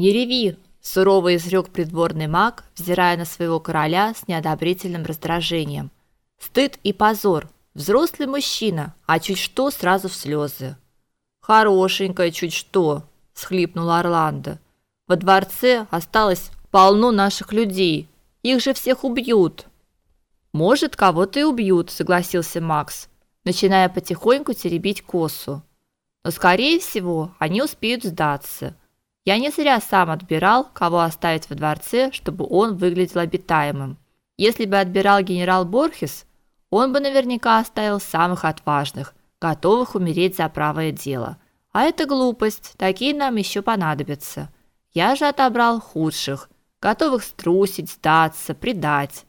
Не реви, сурово изрёк придворный маг, взирая на своего короля с неодобрительным раздражением. Стыд и позор. Взрослый мужчина, а чуть что сразу в слезы. Хорошенькое чуть что, схлипнул Орландо. Во дворце осталось полно наших людей. Их же всех убьют. Может, кого-то и убьют, согласился Макс, начиная потихоньку теребить косу. Но скорее всего, они успеют сдаться. Я не зря сам отбирал, кого оставить во дворце, чтобы он выглядел обитаемым. Если бы отбирал генерал Борхес, он бы наверняка оставил самых отважных, готовых умереть за правое дело. А это глупость, такие нам еще понадобятся. Я же отобрал худших, готовых струсить, сдаться, предать.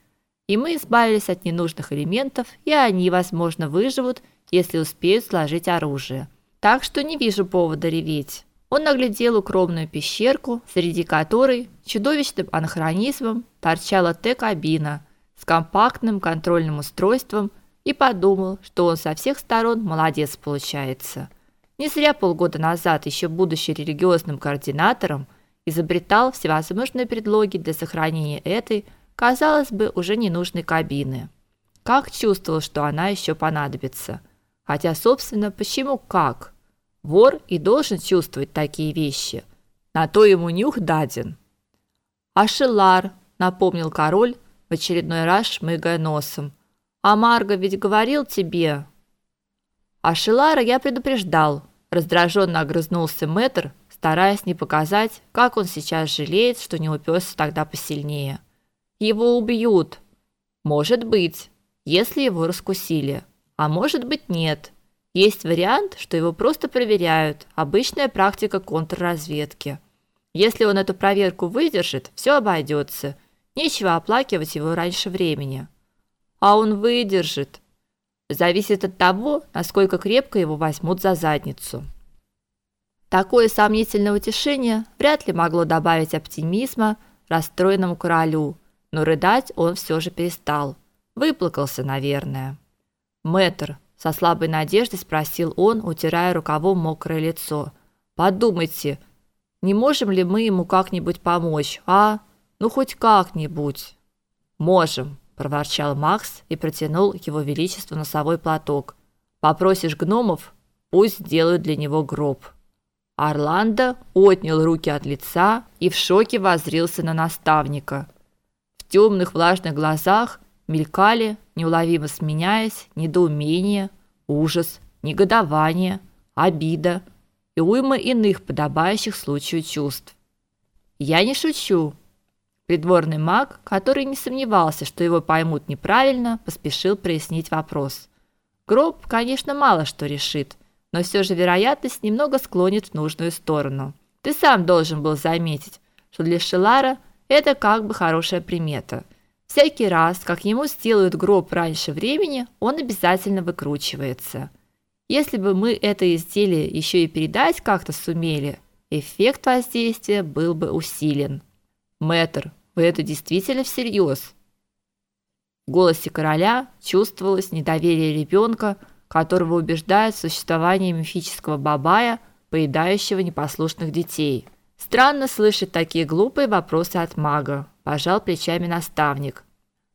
И мы избавились от ненужных элементов, и они, возможно, выживут, если успеют сложить оружие. Так что не вижу повода реветь. Он наглядел укромную пещерку, среди которой чудовищным анахронизмом торчала Т-кабина с компактным контрольным устройством и подумал, что он со всех сторон молодец получается. Не зря полгода назад, еще будучи религиозным координатором, изобретал всевозможные предлоги для сохранения этой, казалось бы, уже ненужной кабины. Как чувствовал, что она еще понадобится. Хотя, собственно, почему как? Вор и должен чувствовать такие вещи. На то ему нюх даден. Ашелар, напомнил король, в очередной раз шмыгая носом. А Марго ведь говорил тебе. Ашелара я предупреждал, раздраженно огрызнулся Мэтр, стараясь не показать, как он сейчас жалеет, что не уперся тогда посильнее. Его убьют. Может быть, если его раскусили, а может быть нет. Есть вариант, что его просто проверяют. Обычная практика контрразведки. Если он эту проверку выдержит, все обойдется. Нечего оплакивать его раньше времени. А он выдержит. Зависит от того, насколько крепко его возьмут за задницу. Такое сомнительное утешение вряд ли могло добавить оптимизма расстроенному королю, но рыдать он все же перестал. Выплакался, наверное. Мэтр, со слабой надеждой спросил он, утирая рукавом мокрое лицо. Подумайте, не можем ли мы ему как-нибудь помочь, а? Ну хоть как-нибудь. Можем, проворчал Макс и протянул его величеству носовой платок. Попросишь гномов, пусть делают для него гроб. Орландо отнял руки от лица и в шоке воззрился на наставника. В темных влажных глазах мелькали, неуловимо сменяясь, недоумение, ужас, негодование, обида и уйма иных подобающих случаю чувств. Я не шучу. Придворный маг, который не сомневался, что его поймут неправильно, поспешил прояснить вопрос. Гроб, конечно, мало что решит, но все же вероятность немного склонит в нужную сторону. Ты сам должен был заметить, что для Шелара это как бы хорошая примета – Всякий раз, как ему сделают гроб раньше времени, он обязательно выкручивается. Если бы мы это изделие еще и передать как-то сумели, эффект воздействия был бы усилен. Мэтр, вы это действительно всерьез? В голосе короля чувствовалось недоверие ребенка, которого убеждают в существовании мифического бабая, поедающего непослушных детей. Странно слышать такие глупые вопросы от мага пожал плечами наставник.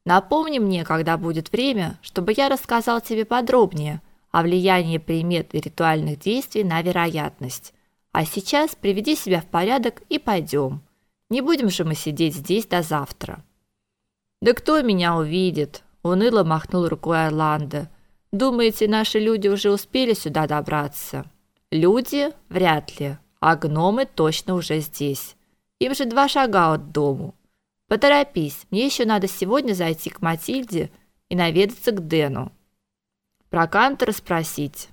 Напомни мне, когда будет время, чтобы я рассказал тебе подробнее о влиянии примет и ритуальных действий на вероятность. А сейчас приведи себя в порядок и пойдем. Не будем же мы сидеть здесь до завтра. Да кто меня увидит? уныло махнул рукой Орландо. Думаете, наши люди уже успели сюда добраться? Люди вряд ли, а гномы точно уже здесь. Им же два шага от дому. Поторопись, мне еще надо сегодня зайти к Матильде и наведаться к Дену. Про Кантера спросить.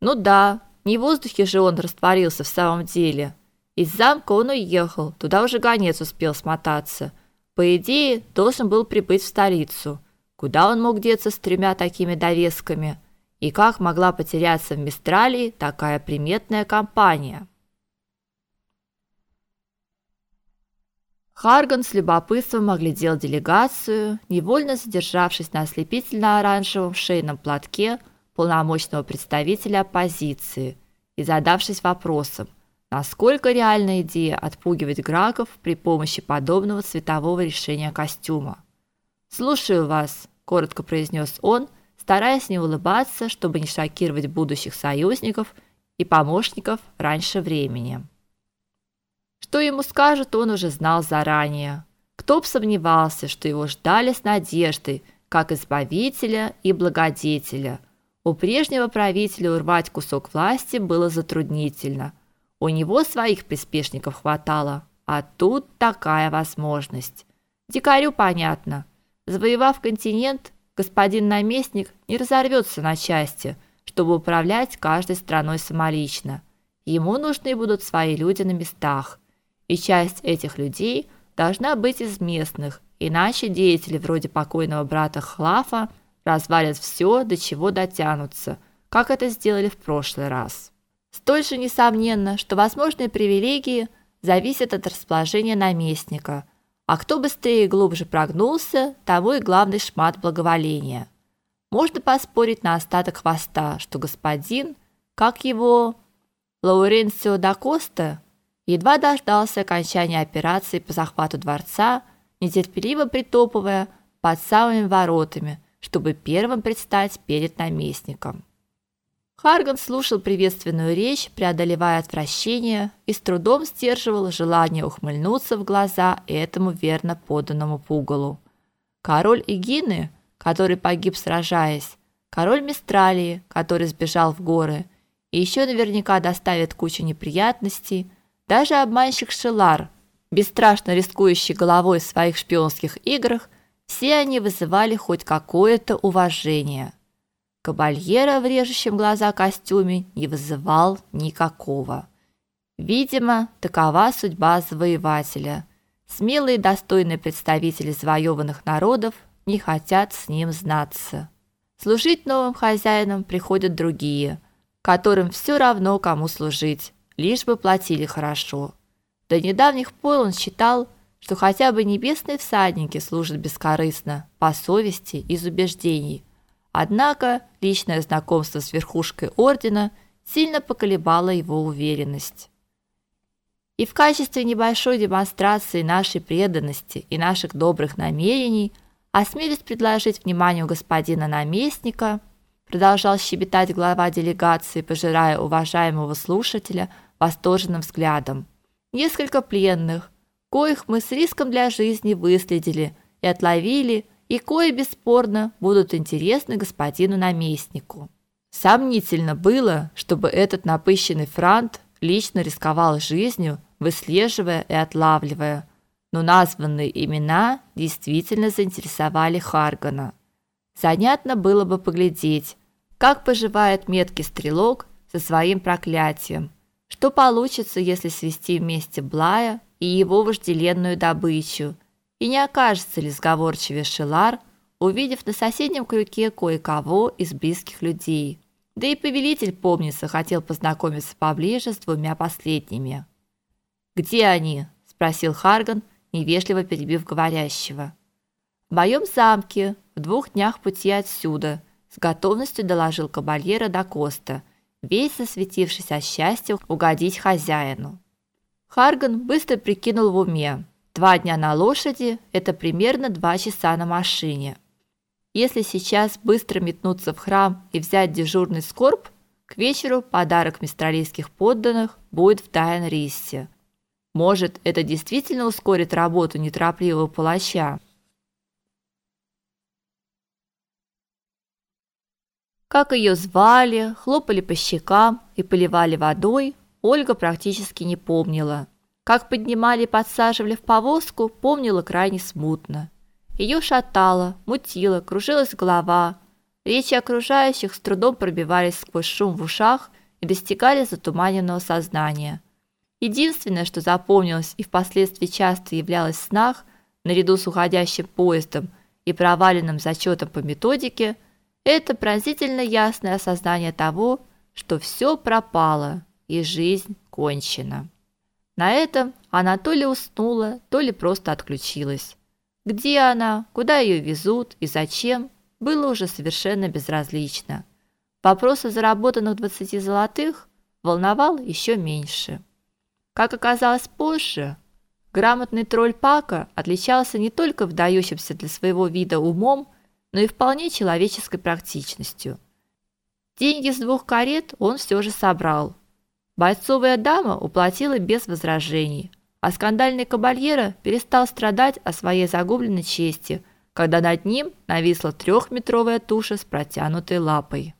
Ну да, не в воздухе же он растворился в самом деле. Из замка он уехал, туда уже гонец успел смотаться. По идее, должен был прибыть в столицу. Куда он мог деться с тремя такими довесками? И как могла потеряться в Мистралии такая приметная компания? Харган с любопытством оглядел делегацию, невольно задержавшись на ослепительно-оранжевом шейном платке полномочного представителя оппозиции и задавшись вопросом, насколько реальна идея отпугивать граков при помощи подобного цветового решения костюма. "Слушаю вас", коротко произнес он, стараясь не улыбаться, чтобы не шокировать будущих союзников и помощников раньше времени. Что ему скажут, он уже знал заранее. Кто б сомневался, что его ждали с надеждой, как избавителя и благодетеля. У прежнего правителя урвать кусок власти было затруднительно. У него своих приспешников хватало, а тут такая возможность. Дикарю понятно. Завоевав континент, господин наместник не разорвется на части, чтобы управлять каждой страной самолично. Ему нужны будут свои люди на местах, и часть этих людей должна быть из местных, иначе деятели вроде покойного брата Хлафа развалят все, до чего дотянутся, как это сделали в прошлый раз. Столь же несомненно, что возможные привилегии зависят от расположения наместника – а кто быстрее и глубже прогнулся, того и главный шмат благоволения. Можно поспорить на остаток хвоста, что господин, как его Лауренцио да Коста, едва дождался окончания операции по захвату дворца, нетерпеливо притопывая под самыми воротами, чтобы первым предстать перед наместником. Харган слушал приветственную речь, преодолевая отвращение, и с трудом сдерживал желание ухмыльнуться в глаза этому верно поданному пугалу. Король Игины, который погиб сражаясь, король Мистралии, который сбежал в горы, и еще наверняка доставит кучу неприятностей, даже обманщик Шелар, бесстрашно рискующий головой в своих шпионских играх, все они вызывали хоть какое-то уважение. Кабальера в режущем глаза костюме не вызывал никакого. Видимо, такова судьба завоевателя. Смелые и достойные представители завоеванных народов не хотят с ним знаться. Служить новым хозяинам приходят другие, которым все равно, кому служить, лишь бы платили хорошо. До недавних пор он считал, что хотя бы небесные всадники служат бескорыстно, по совести, из убеждений, Однако личное знакомство с верхушкой ордена сильно поколебало его уверенность. И в качестве небольшой демонстрации нашей преданности и наших добрых намерений осмелюсь предложить вниманию господина наместника, продолжал щебетать глава делегации, пожирая уважаемого слушателя восторженным взглядом. Несколько пленных, коих мы с риском для жизни выследили и отловили и кое бесспорно будут интересны господину наместнику. Сомнительно было, чтобы этот напыщенный франт лично рисковал жизнью, выслеживая и отлавливая, но названные имена действительно заинтересовали Харгана. Занятно было бы поглядеть, как поживает меткий стрелок со своим проклятием. Что получится, если свести вместе Блая и его вожделенную добычу – и не окажется ли сговорчивее Шелар, увидев на соседнем крюке кое-кого из близких людей. Да и повелитель, помнится, хотел познакомиться поближе с двумя последними. «Где они?» – спросил Харган, невежливо перебив говорящего. «В моем замке, в двух днях пути отсюда», – с готовностью доложил кабальера до Коста, весь засветившись от счастья угодить хозяину. Харган быстро прикинул в уме – Два дня на лошади – это примерно два часа на машине. Если сейчас быстро метнуться в храм и взять дежурный скорб, к вечеру подарок мистралийских подданных будет в Дайн-Риссе. Может, это действительно ускорит работу неторопливого палача. Как ее звали, хлопали по щекам и поливали водой, Ольга практически не помнила. Как поднимали и подсаживали в повозку, помнила крайне смутно. Ее шатало, мутило, кружилась голова. Речи окружающих с трудом пробивались сквозь шум в ушах и достигали затуманенного сознания. Единственное, что запомнилось и впоследствии часто являлось в снах, наряду с уходящим поездом и проваленным зачетом по методике, это пронзительно ясное осознание того, что все пропало и жизнь кончена. На этом она то ли уснула, то ли просто отключилась. Где она, куда ее везут и зачем, было уже совершенно безразлично. Вопрос о заработанных 20 золотых волновал еще меньше. Как оказалось позже, грамотный тролль Пака отличался не только вдающимся для своего вида умом, но и вполне человеческой практичностью. Деньги с двух карет он все же собрал. Бойцовая дама уплатила без возражений, а скандальный кабальера перестал страдать о своей загубленной чести, когда над ним нависла трехметровая туша с протянутой лапой.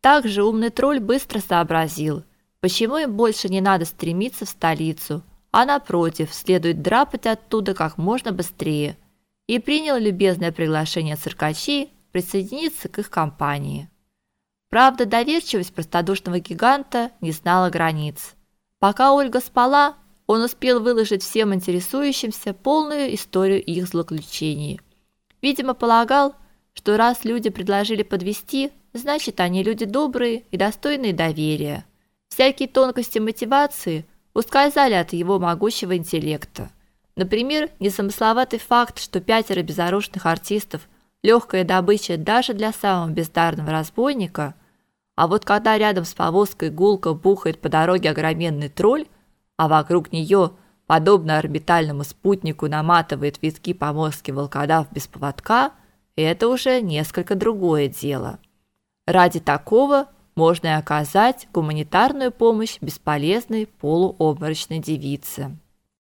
Также умный тролль быстро сообразил – Почему им больше не надо стремиться в столицу, а напротив, следует драпать оттуда как можно быстрее? И принял любезное приглашение циркачей присоединиться к их компании. Правда, доверчивость простодушного гиганта не знала границ. Пока Ольга спала, он успел выложить всем интересующимся полную историю их злоключений. Видимо, полагал, что раз люди предложили подвести, значит, они люди добрые и достойные доверия. Всякие тонкости мотивации ускользали от его могучего интеллекта. Например, незамысловатый факт, что пятеро безоружных артистов легкая добыча даже для самого бездарного разбойника, а вот когда рядом с повозкой гулко бухает по дороге огроменный тролль, а вокруг нее, подобно орбитальному спутнику, наматывает витки поморский волкодав без поводка, это уже несколько другое дело. Ради такого можно и оказать гуманитарную помощь бесполезной полуобморочной девице.